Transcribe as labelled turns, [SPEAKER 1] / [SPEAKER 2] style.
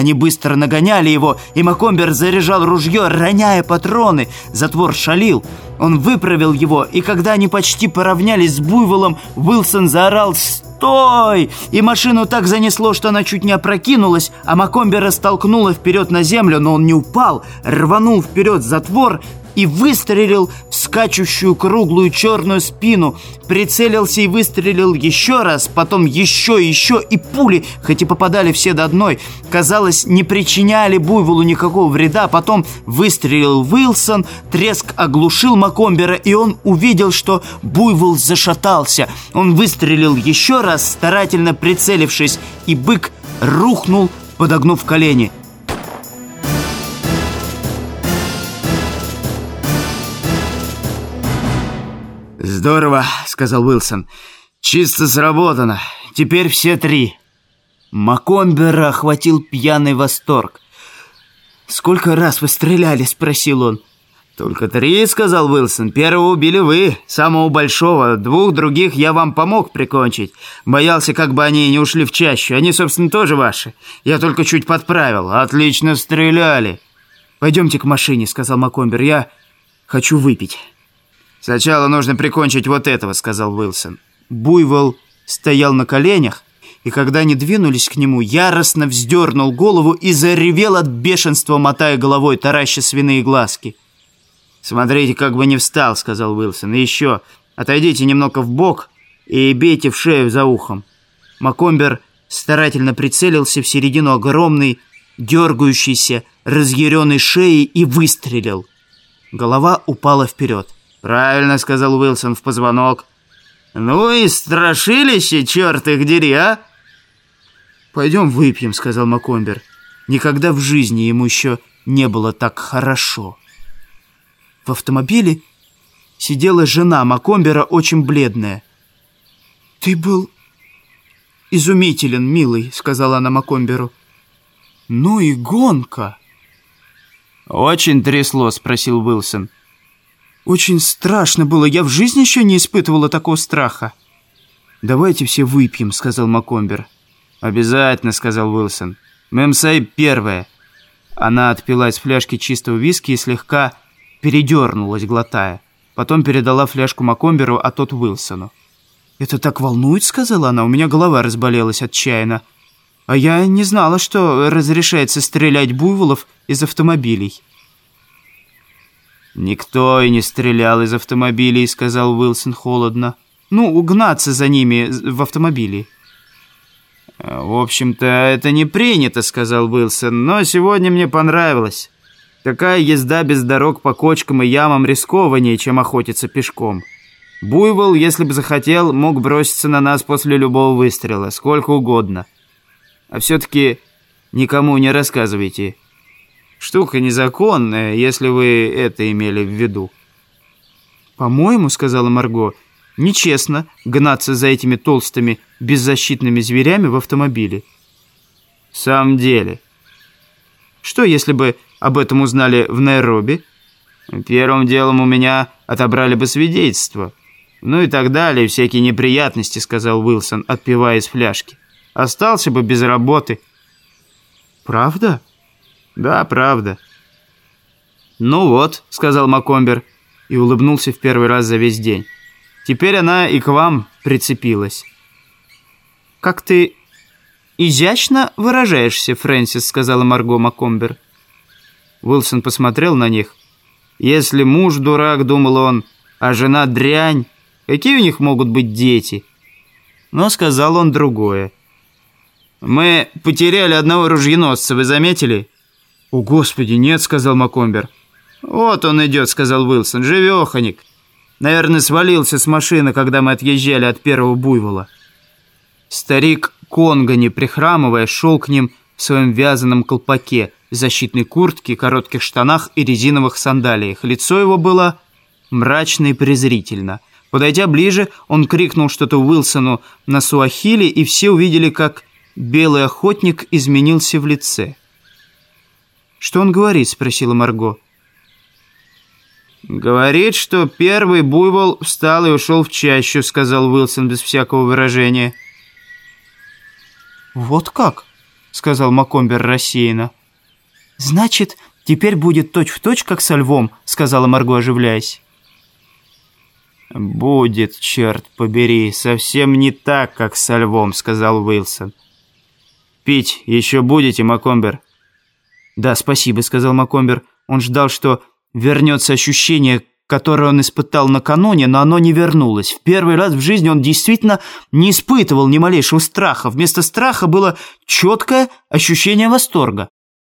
[SPEAKER 1] Они быстро нагоняли его, и Макомбер заряжал ружье, роняя патроны. Затвор шалил. Он выправил его, и когда они почти поравнялись с буйволом, Уилсон заорал «Стой!» И машину так занесло, что она чуть не опрокинулась, а Макомбера столкнула вперед на землю, но он не упал, рванул вперед затвор и выстрелил в скачущую круглую черную спину. Прицелился и выстрелил еще раз, потом еще и еще, и пули, хоть и попадали все до одной, казалось, не причиняли Буйволу никакого вреда. Потом выстрелил Уилсон, треск оглушил Макомбера, и он увидел, что Буйвол зашатался. Он выстрелил еще раз, старательно прицелившись, и бык рухнул, подогнув колени.
[SPEAKER 2] «Здорово», — сказал Уилсон. «Чисто сработано. Теперь все три».
[SPEAKER 1] Макомбера охватил пьяный восторг. «Сколько раз вы стреляли?» — спросил он.
[SPEAKER 2] «Только три», — сказал Уилсон. «Первого убили вы, самого большого. Двух других я вам помог прикончить. Боялся, как бы они не ушли в чащу. Они, собственно, тоже ваши. Я только чуть подправил. Отлично стреляли».
[SPEAKER 1] «Пойдемте к машине», — сказал Макомбер. «Я хочу выпить».
[SPEAKER 2] «Сначала нужно прикончить вот этого», — сказал Уилсон.
[SPEAKER 1] Буйвол стоял на коленях, и когда они двинулись к нему, яростно вздернул голову и заревел от бешенства, мотая головой, тараща свиные глазки.
[SPEAKER 2] «Смотрите, как бы не встал», — сказал Уилсон. «И еще, отойдите немного в бок и бейте в шею за ухом».
[SPEAKER 1] Макомбер старательно прицелился в середину огромной, дергающейся, разъяренной шеи и выстрелил. Голова упала вперед.
[SPEAKER 2] «Правильно», — сказал Уилсон в позвонок. «Ну и страшилище, черт их дери, а!»
[SPEAKER 1] «Пойдем выпьем», — сказал Макомбер. Никогда в жизни ему еще не было так хорошо. В автомобиле сидела жена Макомбера, очень бледная. «Ты был изумителен, милый», — сказала она Макомберу. «Ну и гонка!»
[SPEAKER 2] «Очень трясло?» — спросил Уилсон.
[SPEAKER 1] Очень страшно было. Я в жизни еще не испытывала такого страха.
[SPEAKER 2] «Давайте все выпьем», — сказал Макомбер. «Обязательно», — сказал Уилсон. «Мэмсай первая». Она отпила из фляжки чистого виски и слегка передернулась, глотая. Потом передала фляжку Макомберу, а тот Уилсону.
[SPEAKER 1] «Это так волнует», — сказала она. «У меня голова разболелась отчаянно. А я не знала, что разрешается стрелять буйволов из автомобилей».
[SPEAKER 2] «Никто и не стрелял из автомобилей», — сказал Уилсон холодно.
[SPEAKER 1] «Ну, угнаться за ними в автомобиле».
[SPEAKER 2] «В общем-то, это не принято», — сказал Уилсон, «но сегодня мне понравилось. Такая езда без дорог по кочкам и ямам рискованнее, чем охотиться пешком. Буйвол, если бы захотел, мог броситься на нас после любого выстрела, сколько угодно. А все-таки никому не рассказывайте». Штука незаконная, если вы это имели в виду».
[SPEAKER 1] «По-моему, — сказала Марго, — нечестно гнаться за этими толстыми беззащитными зверями в автомобиле».
[SPEAKER 2] «В самом деле».
[SPEAKER 1] «Что, если бы об этом узнали в Найроби?»
[SPEAKER 2] «Первым делом у меня отобрали бы свидетельство». «Ну и так далее, всякие неприятности», — сказал Уилсон, отпивая из фляжки. «Остался бы без работы».
[SPEAKER 1] «Правда?»
[SPEAKER 2] «Да, правда». «Ну вот», — сказал Макомбер и улыбнулся в первый раз за весь день. «Теперь она и к вам прицепилась».
[SPEAKER 1] «Как ты изящно выражаешься, Фрэнсис», — сказала Марго Макомбер.
[SPEAKER 2] Уилсон посмотрел на них. «Если муж дурак, — думал он, — а жена дрянь, какие у них могут быть дети?» Но сказал он другое. «Мы потеряли одного ружьеносца, вы заметили?»
[SPEAKER 1] «О, Господи, нет», — сказал Макомбер.
[SPEAKER 2] «Вот он идет», — сказал Уилсон, — «живеханик. Наверное, свалился с машины, когда мы отъезжали от первого буйвола».
[SPEAKER 1] Старик Конго, не прихрамывая, шел к ним в своем вязаном колпаке, защитной куртке, коротких штанах и резиновых сандалиях. Лицо его было мрачно и презрительно. Подойдя ближе, он крикнул что-то Уилсону на суахиле, и все увидели, как белый охотник изменился в лице. «Что он говорит?» – спросила Марго.
[SPEAKER 2] «Говорит, что первый буйвол встал и ушел в чащу», – сказал Уилсон без всякого выражения.
[SPEAKER 1] «Вот как?»
[SPEAKER 2] — сказал Макомбер рассеянно.
[SPEAKER 1] «Значит, теперь будет точь-в-точь, точь, как со львом», — сказала Марго, оживляясь.
[SPEAKER 2] «Будет, черт побери, совсем не так, как со львом», — сказал Уилсон. «Пить еще будете, Макомбер?»
[SPEAKER 1] «Да, спасибо», — сказал Макомбер. Он ждал, что вернется ощущение, которое он испытал накануне, но оно не вернулось. В первый раз в жизни он действительно не испытывал ни малейшего страха. Вместо страха было четкое ощущение восторга.